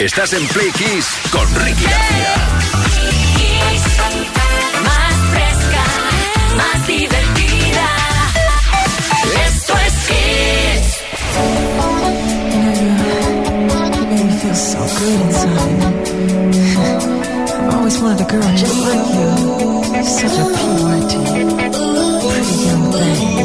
Estás en Play Kiss con Ricky García. Más fresca, más divertida. Always wanted a girl just like you. Such a pure, pretty young thing.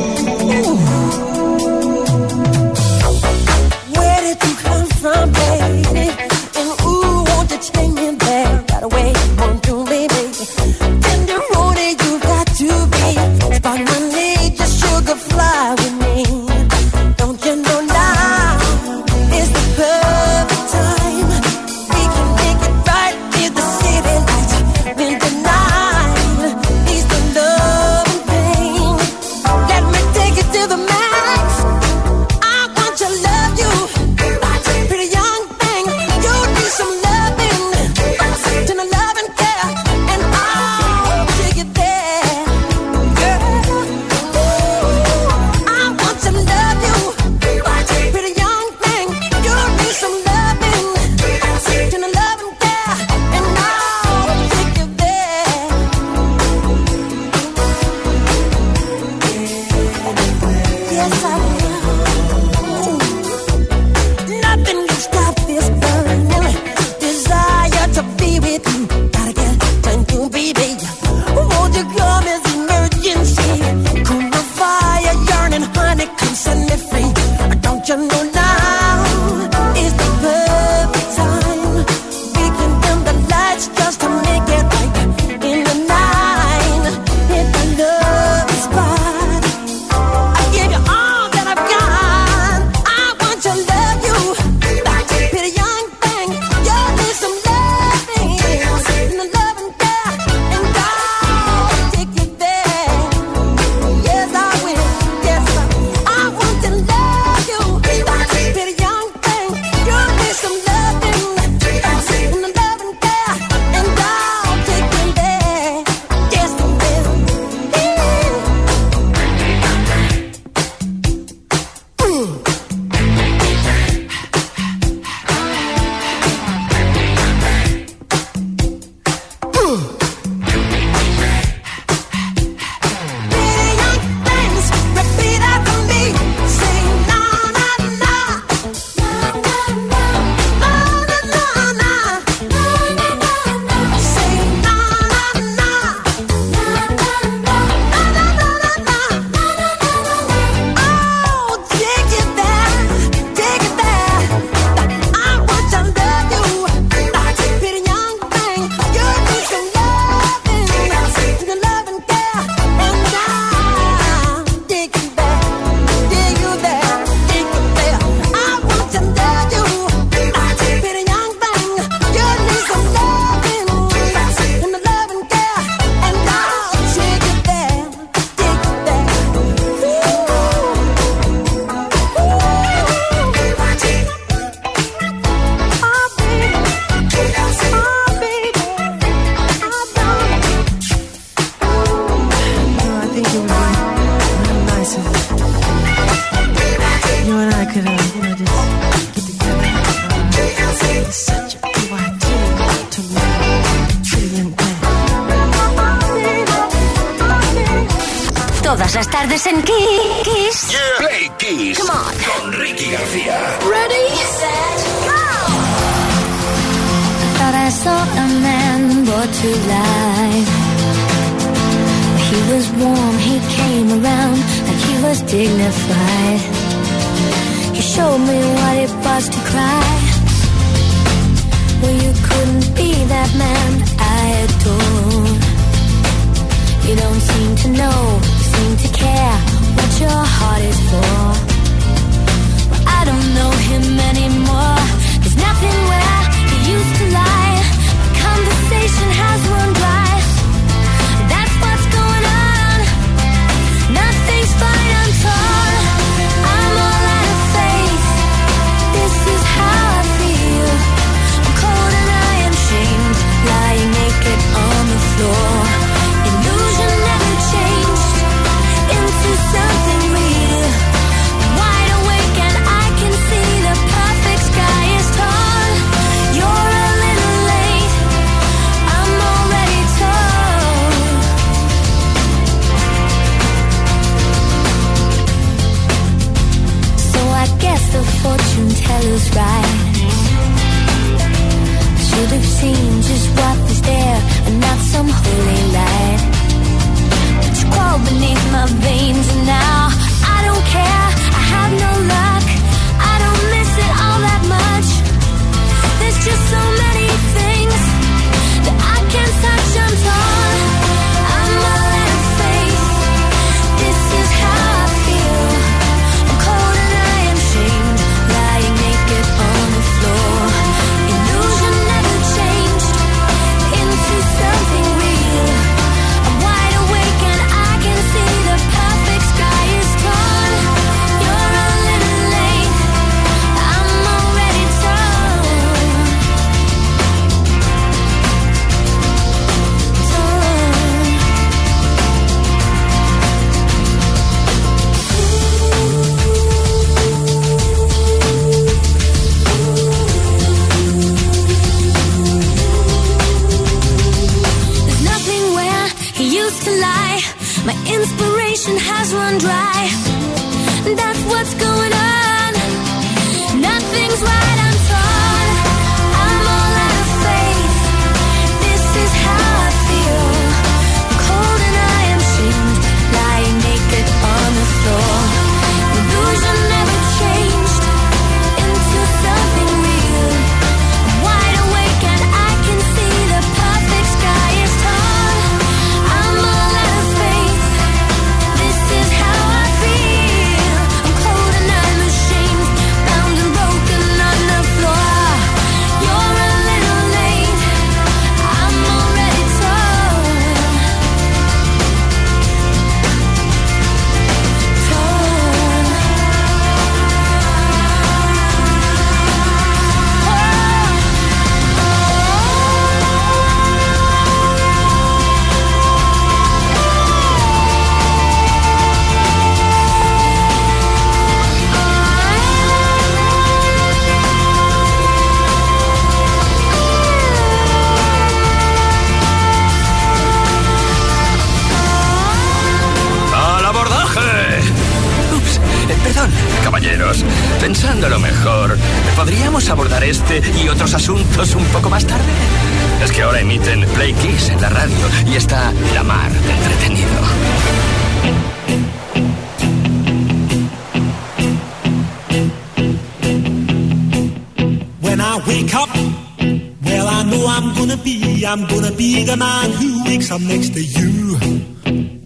Next to you.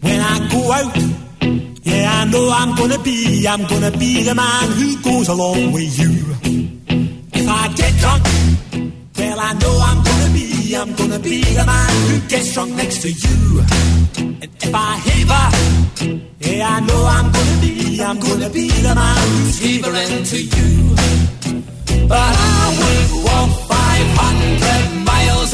When I go out, yeah, I know I'm gonna be, I'm gonna be the man who goes along with you. If I get drunk, well, I know I'm gonna be, I'm gonna be the man who gets drunk next to you. And if I heaver, yeah, I know I'm gonna be, I'm gonna be the man who's heavering to you. But I would walk 500 miles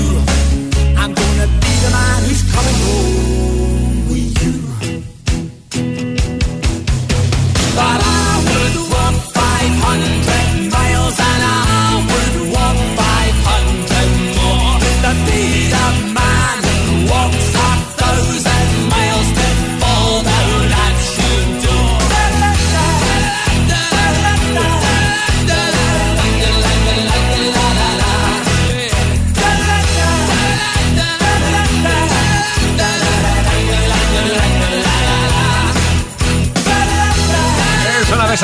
man who's coming home with you. But I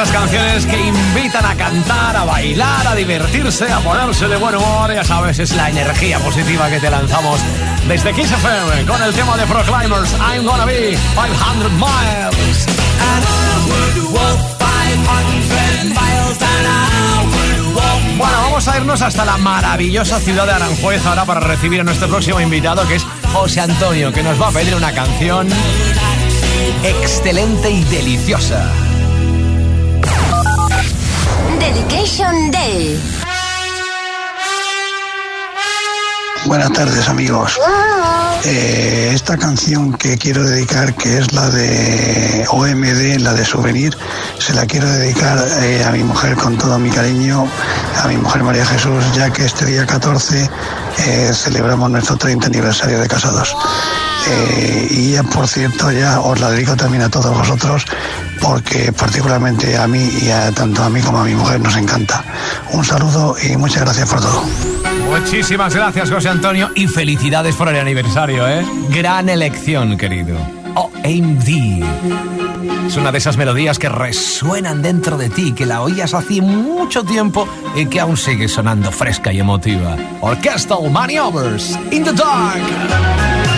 esas canciones que invitan a cantar, a bailar, a divertirse, a ponerse de buen humor. Ya sabes, es la energía positiva que te lanzamos desde Kiss FM con el tema de Proclaimers, I'm Gonna Be 500 Miles. Bueno, vamos a irnos hasta la maravillosa ciudad de Aranjuez ahora para recibir a nuestro próximo invitado, que es José Antonio, que nos va a pedir una canción excelente y deliciosa. Dedication Day. Buenas tardes amigos. Eh, esta canción que quiero dedicar, que es la de OMD, la de Souvenir, se la quiero dedicar eh, a mi mujer con todo mi cariño, a mi mujer María Jesús, ya que este día 14 eh, celebramos nuestro 30 aniversario de casados. Eh, y por cierto, ya os la dedico también a todos vosotros, porque particularmente a mí y a tanto a mí como a mi mujer nos encanta. Un saludo y muchas gracias por todo. Muchísimas gracias, José Antonio, y felicidades por el aniversario, ¿eh? Gran elección, querido. OMD. Es una de esas melodías que resuenan dentro de ti, que la oías hace mucho tiempo y que aún sigue sonando fresca y emotiva. Orchestral Maneuvers in the Dark.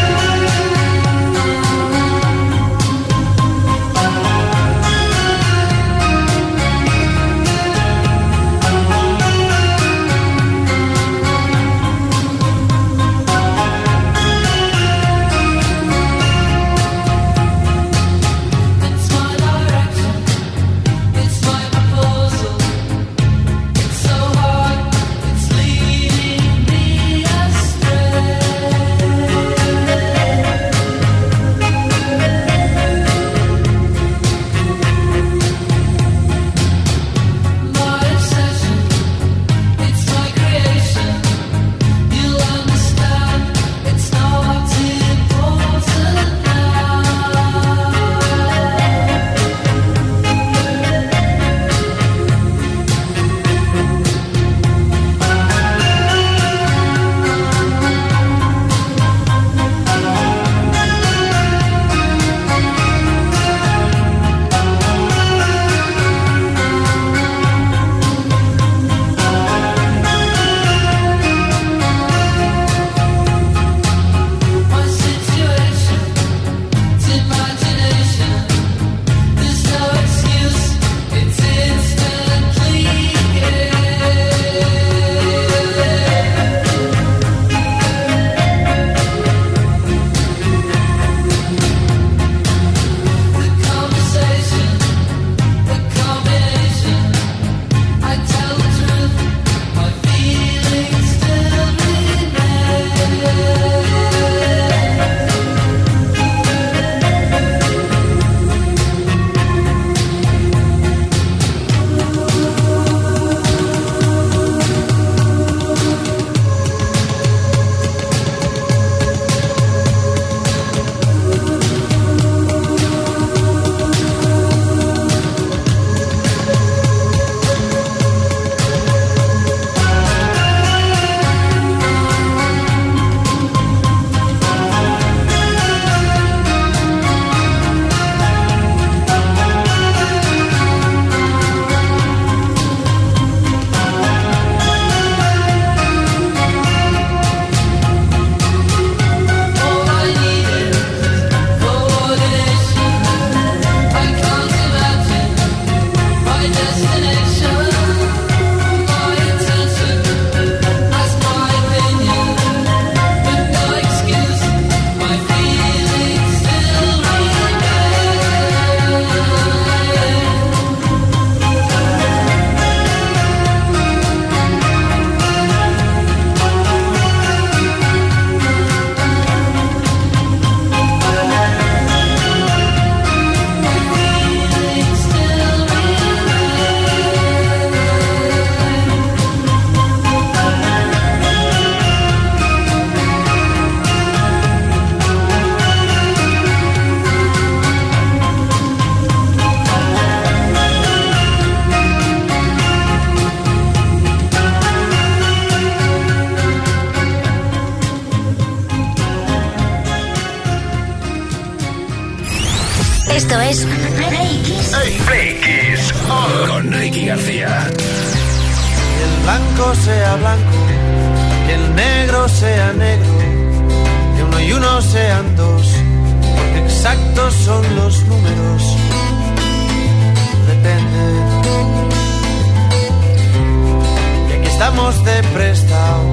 Y estamos de prestado,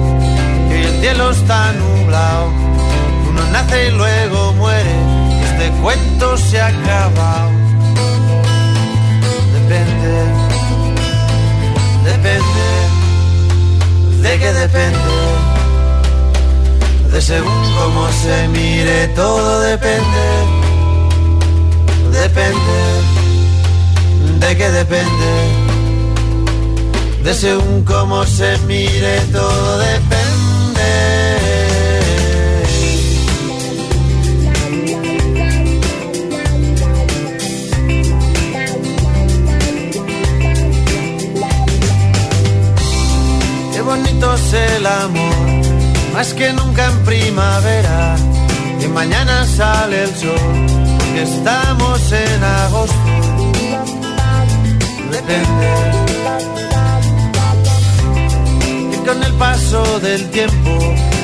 que el cielo está nublado. Uno nace y luego muere, y este cuento se ha acabado. Depende depende, de que depende, de según cómo se mire, todo depende, depende, de que depende, de según cómo se mire, todo depende. Qué bonito es el amor, más que nunca en primavera. Y mañana sale el sol, porque estamos en agosto. Depende. Con el paso del tiempo,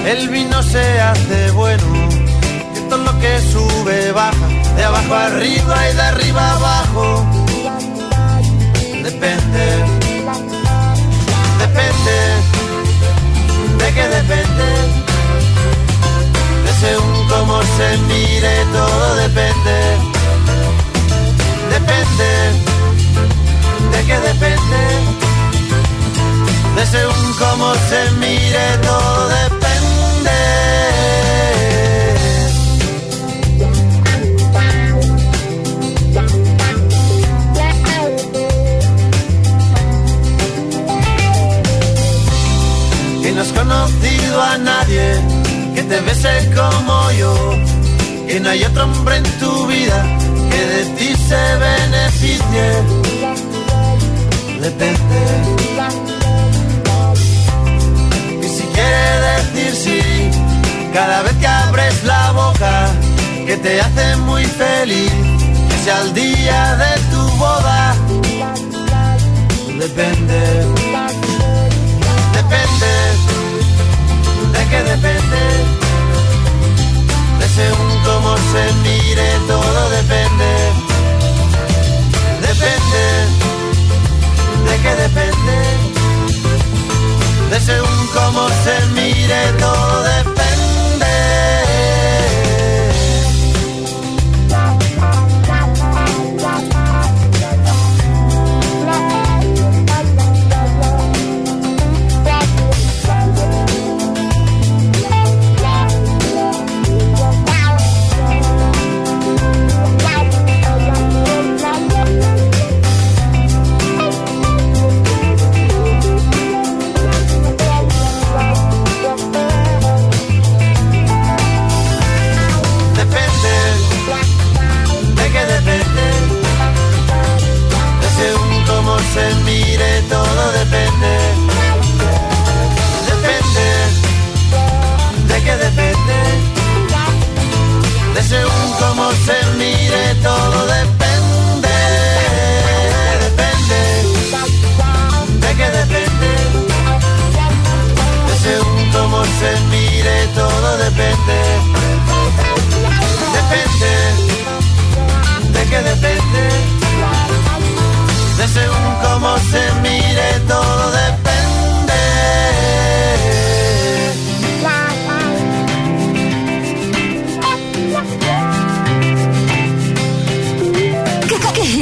el vino se hace bueno. Que todo lo que sube baja, de abajo arriba y de arriba abajo. Depende depende, de que depende, de según cómo se mire, todo depende, depende, de que depende, de según cómo se mire, todo depende. que no has conocido a nadie que te bese como yo, que no hay otro hombre en tu vida que de ti se beneficie. Depende. Decir sí, cada vez que abres la boca, que te hace muy feliz, que sea el día de tu boda. Depende. Depende, de que depende, de según cómo se mire, todo depende, depende, de que depende, de según cómo se mire, todo. Se mire, todo depende depende, de que depende, de según cómo se mire, todo depende.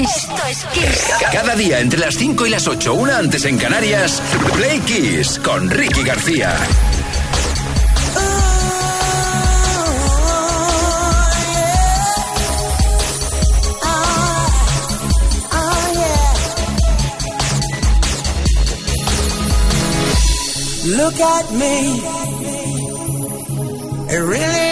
Esto es. Cada día entre las 5 y las 8, una antes en Canarias, Play Kiss con Ricky García. Look at me. It really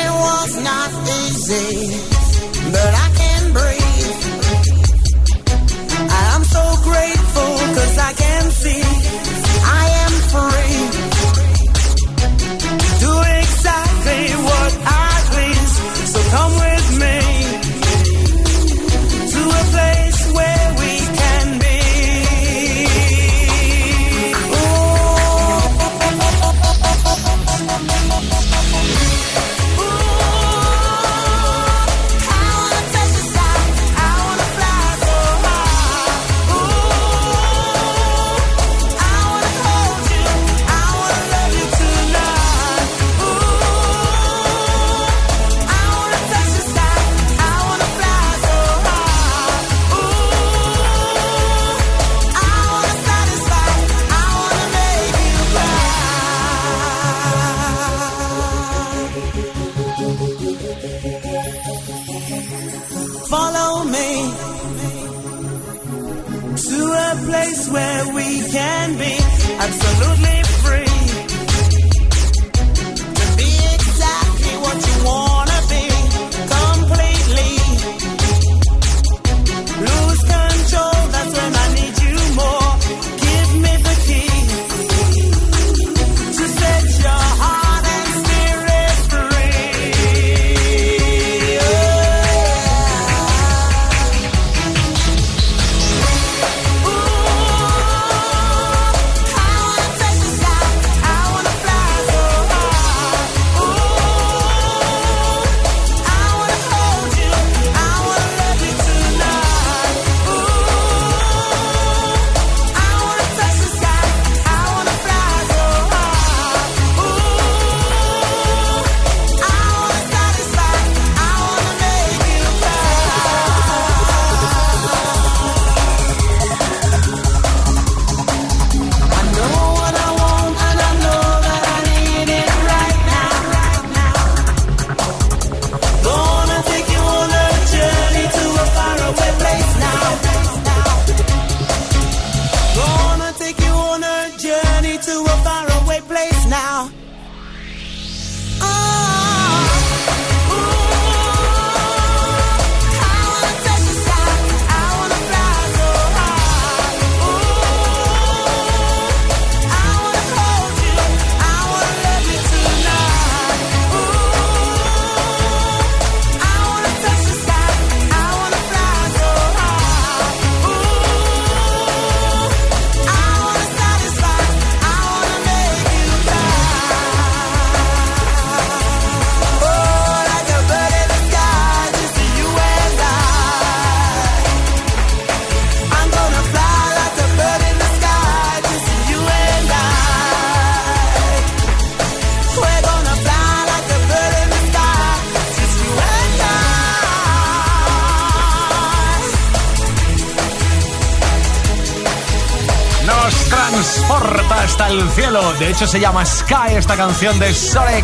De hecho, se llama Sky esta canción de Sorek.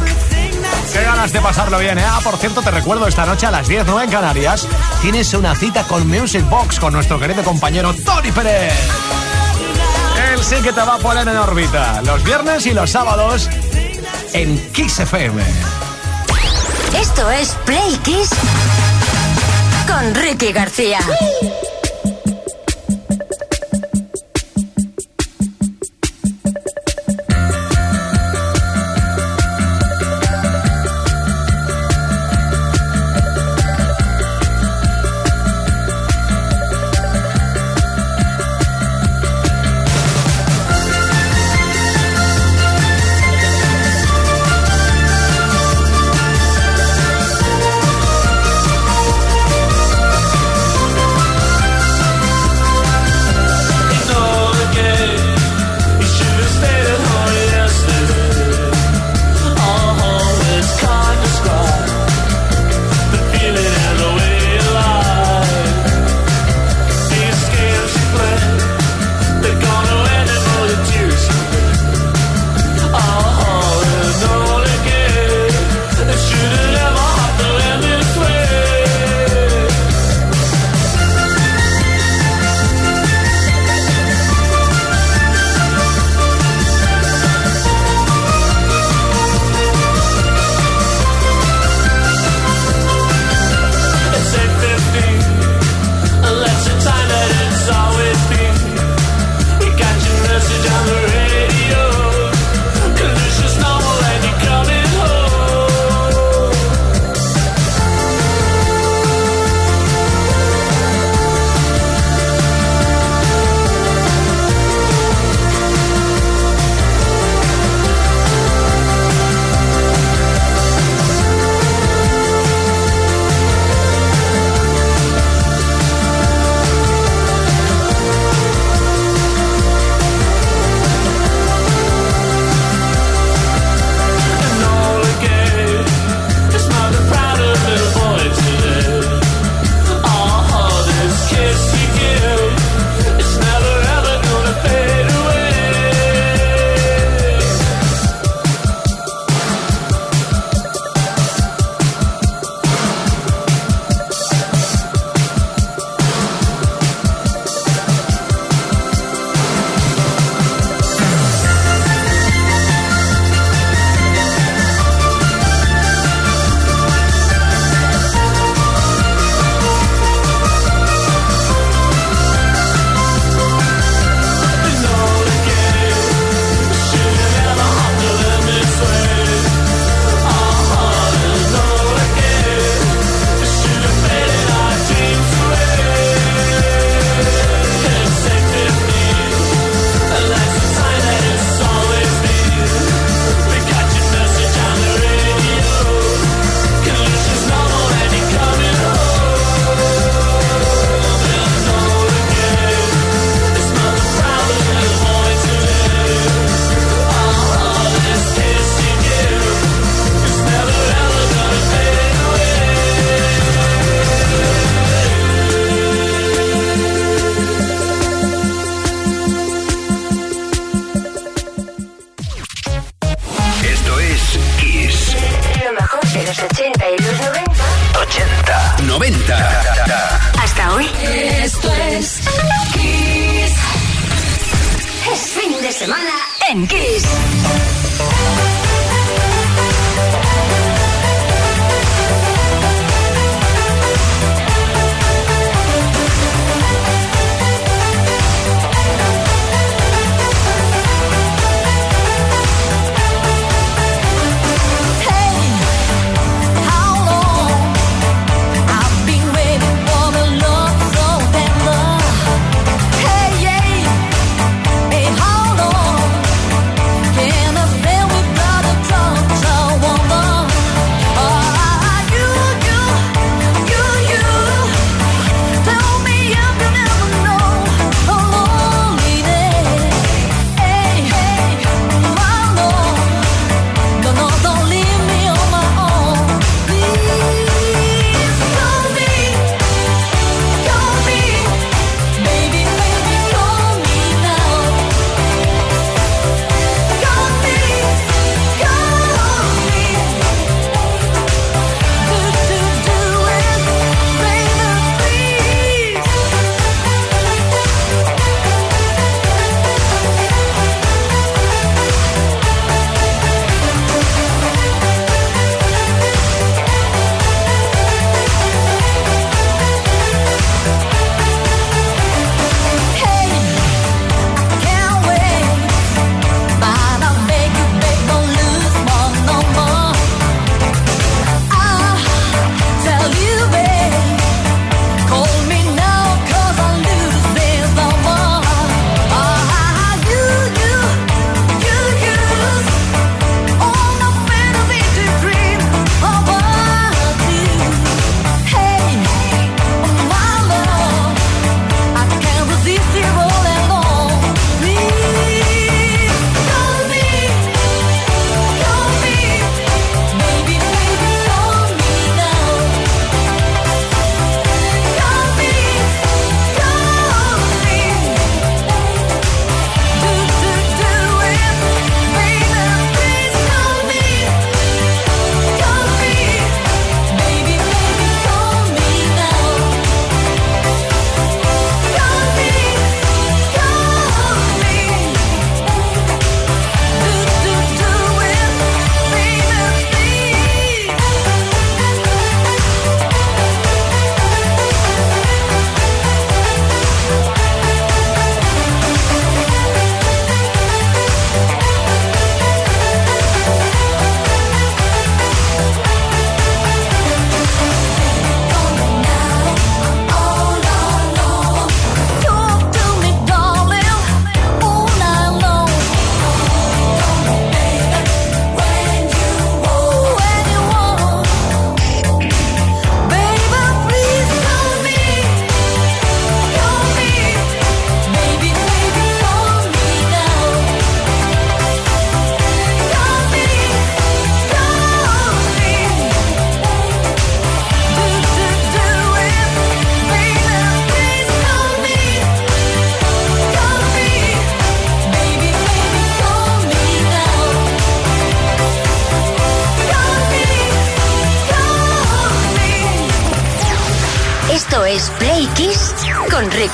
Qué ganas de pasarlo bien, ¿eh? Ah, por cierto, te recuerdo, esta noche a las 10, en Canarias, tienes una cita con Music Box con nuestro querido compañero Tony Pérez. Él sí que te va a poner en órbita los viernes y los sábados en Kiss FM. Esto es Play Kiss con Ricky García.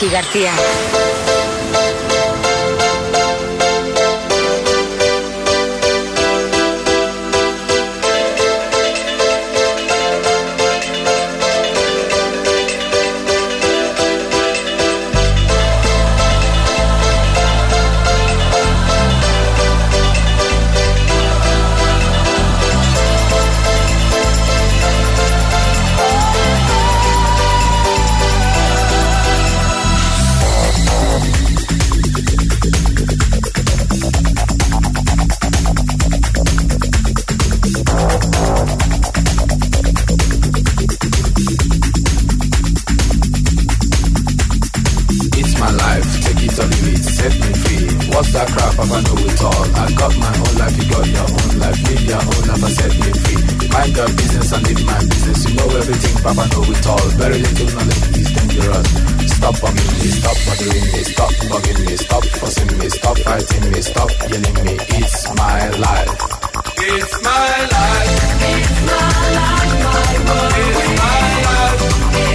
García. Fuck that crap, I'ma know it all. I got my own life, you got your own life. Live your own Never set me free. Mind your business I live my business. You know everything, Papa know it all. Very little knowledge is dangerous. Stop bugging me, stop bothering me, stop bugging me, stop fussing me, stop fighting me, stop yelling me. It's my life. It's my life. It's my life, my world. It's my life.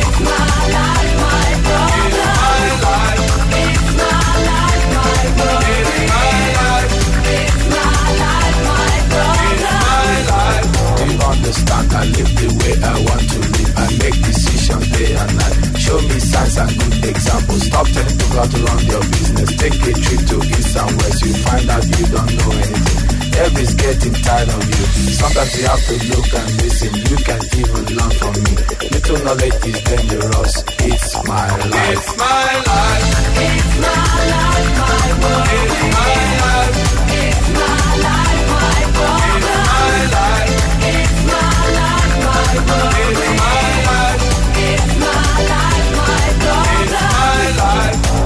the. I live the way I want to live. I make decisions day and night. Show me signs and good examples. Stop telling people how to run their business. Take a trip to east and west. You find out you don't know anything. Every's getting tired of you. Sometimes you have to look and listen. You can even learn from me. Little knowledge is dangerous. It's my life. It's my life. It's my life. My world. It's my life. Life. It's my life.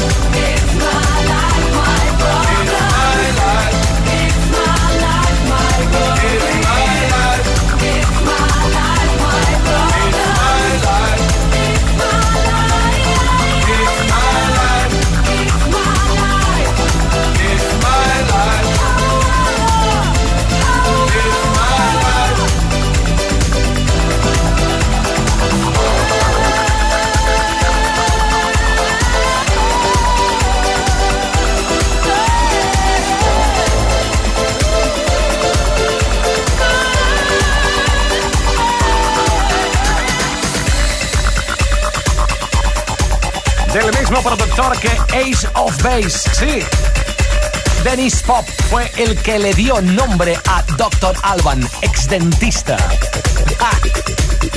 Mismo productor que Ace of Base, sí. Dennis Pop fue el que le dio nombre a Dr. Alban, ex dentista.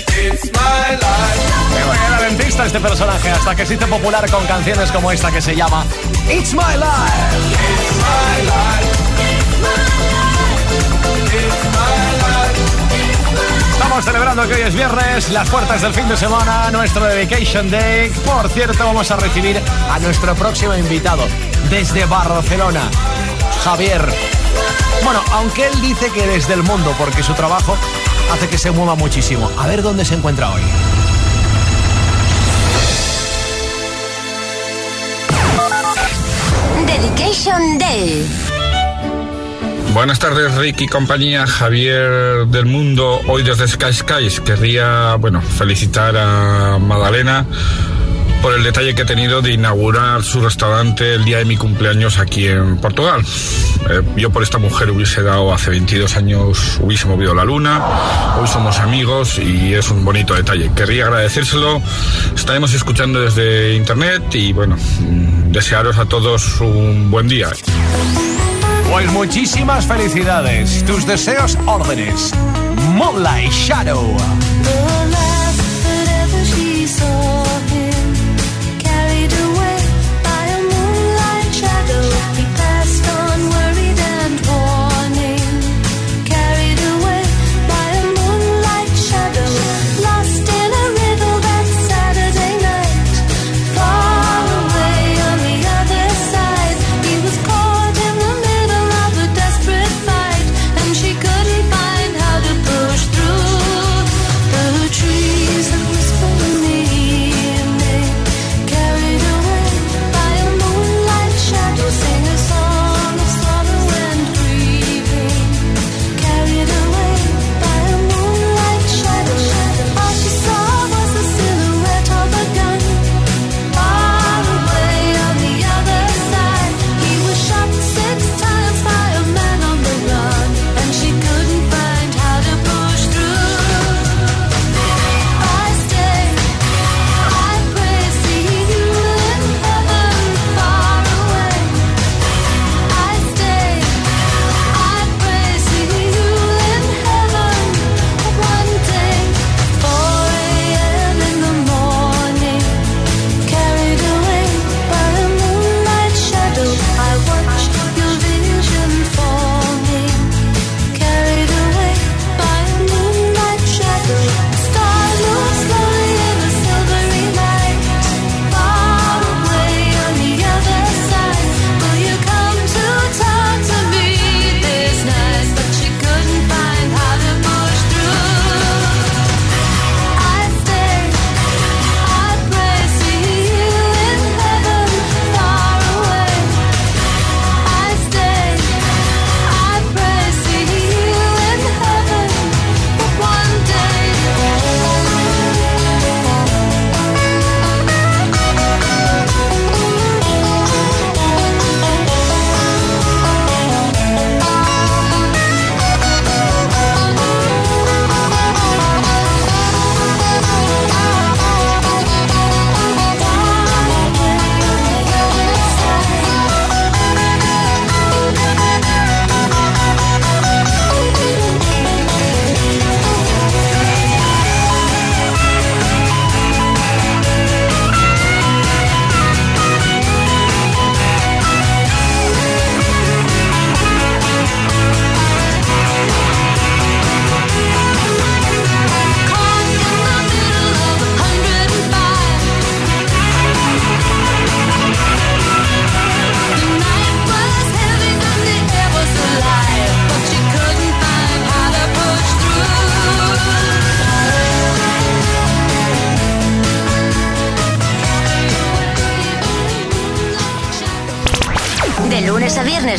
It's my life. Qué bueno, era dentista este personaje hasta que se hizo popular con canciones como esta que se llama It's My Life. It's my life. It's my life. It's my life. Estamos celebrando que hoy es viernes, las puertas del fin de semana, nuestro Dedication Day. Por cierto, vamos a recibir a nuestro próximo invitado desde Barcelona, Javier. Bueno, aunque él dice que desde el mundo, porque su trabajo hace que se mueva muchísimo. A ver dónde se encuentra hoy. Dedication Day. Buenas tardes, Rick y compañía. Javier del Mundo, hoy desde Sky Skies. Querría, bueno, felicitar a Madalena por el detalle que he tenido de inaugurar su restaurante el día de mi cumpleaños aquí en Portugal. Eh, yo por esta mujer hubiese dado hace 22 años, hubiese movido la luna. Hoy somos amigos y es un bonito detalle. Querría agradecérselo. Estaremos escuchando desde internet y, bueno, mm, desearos a todos un buen día. Pues muchísimas felicidades. Tus deseos, órdenes. Moonlight Shadow.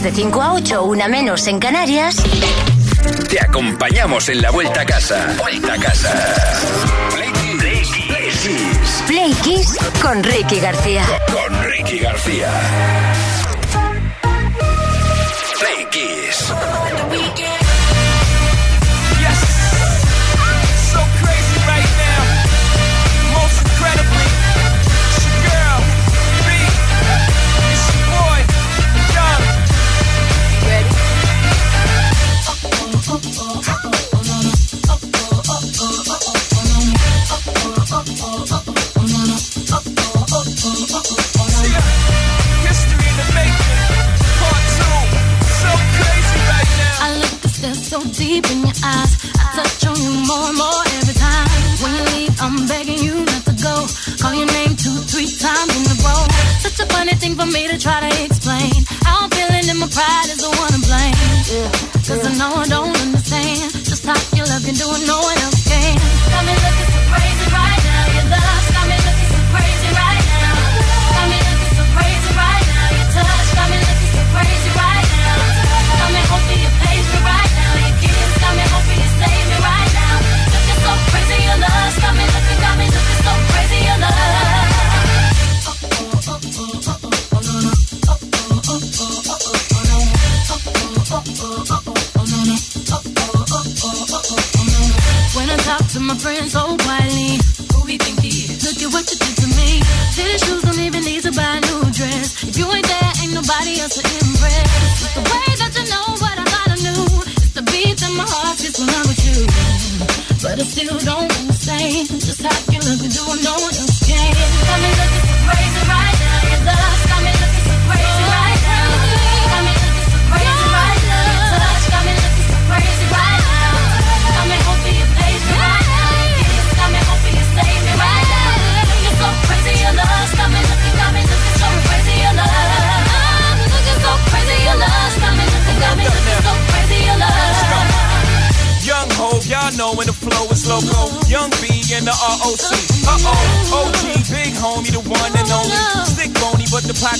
de 5 a 8, una menos en Canarias. Te acompañamos en la vuelta a casa. Vuelta a casa. Play Kiss. Con Ricky García. Con Ricky García. nothing for me to try to explain. I'm feeling and my pride is the one to blame. Yeah. Cause yeah. I know I don't understand just how your love can do it. No,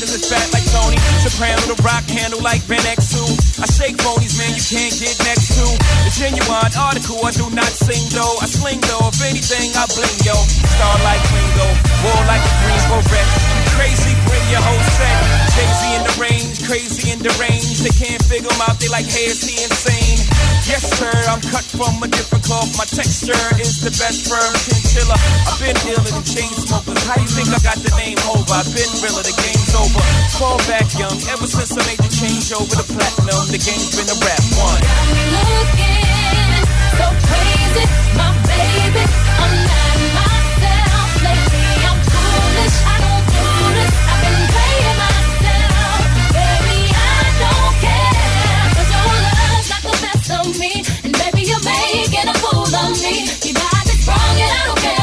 till it's fat like Tony. Soprano the rock handle like Ben X2. I shake phonies, man, you can't get next to. The genuine article, I do not sing though. I sling though, if anything, I bling yo. Star like Ringo, war like a green beret. Crazy, bring your whole set. Crazy in the range, crazy in the range. They can't figure them out, they like, hey, is he insane? Yes, sir, I'm cut from a different cloth. My texture is the best firm chiller I've been dealing in chain smokers. How you think I got the name over? I've been realer, the game's over. Fall back young, ever since I made the change over the platinum. The game's been a rap one. Got me looking so crazy.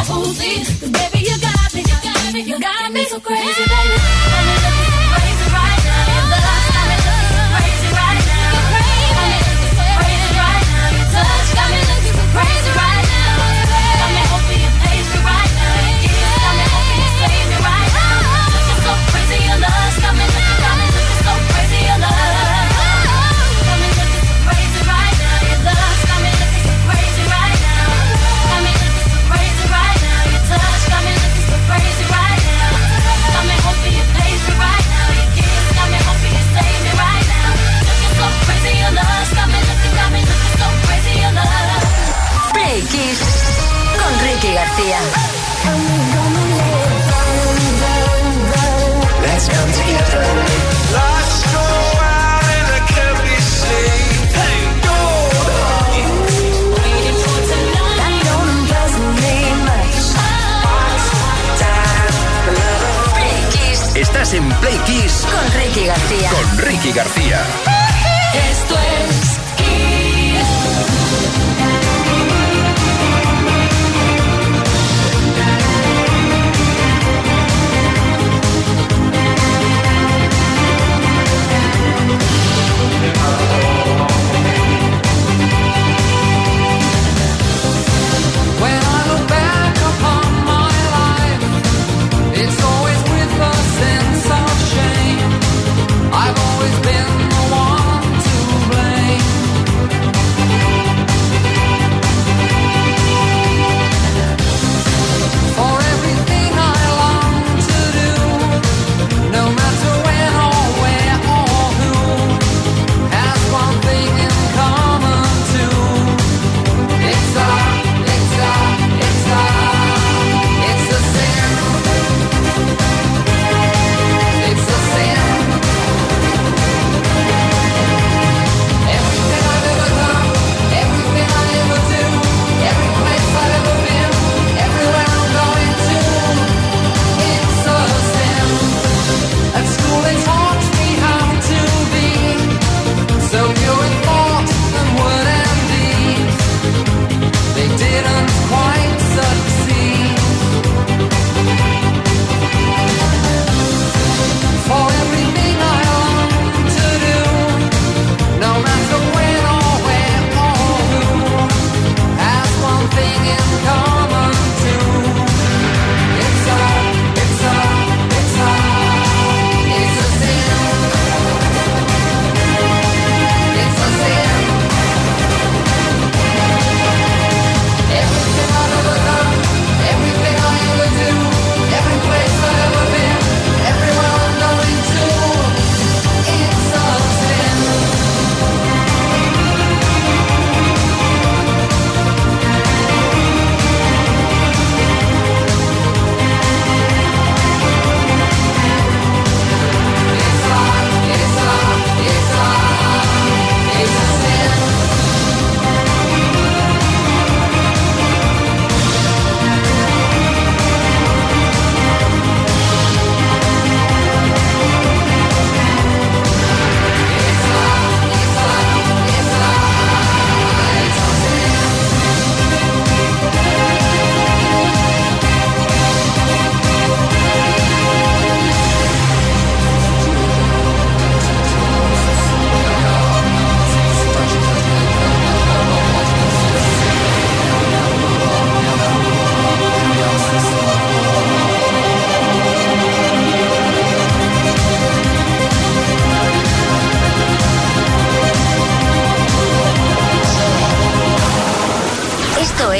Uzi. Cause baby, you got me, you got me, you got me so crazy, baby. García.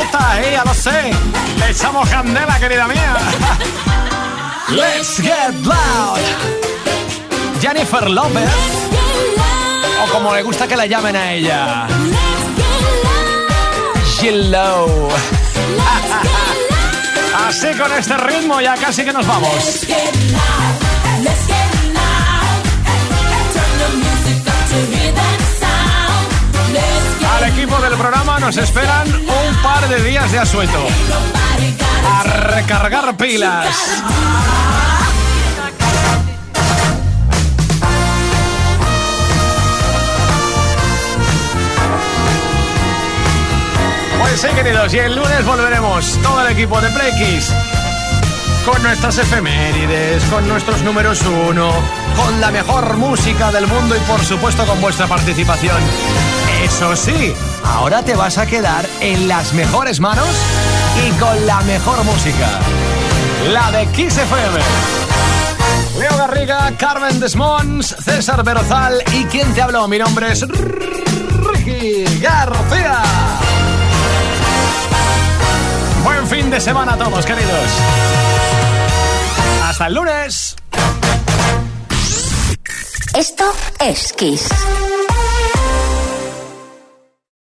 gusta, ¿eh? ya lo sé. Le echamos candela, querida mía. Let's get loud. Jennifer López. O como le gusta que la llamen a ella. Low. Así con este ritmo ya casi que nos vamos. equipo del programa nos esperan un par de días de asueto. A recargar pilas. Pues sí, queridos, y el lunes volveremos todo el equipo de Play con nuestras efemérides, con nuestros números uno, con la mejor música del mundo y por supuesto con vuestra participación. Eso sí, ahora te vas a quedar en las mejores manos y con la mejor música. La de Kiss FM. Leo Garriga, Carmen Desmonds, César Berozal y quien te habló. Mi nombre es Ricky García. Buen fin de semana a todos, queridos. Hasta el lunes. Esto es Kiss.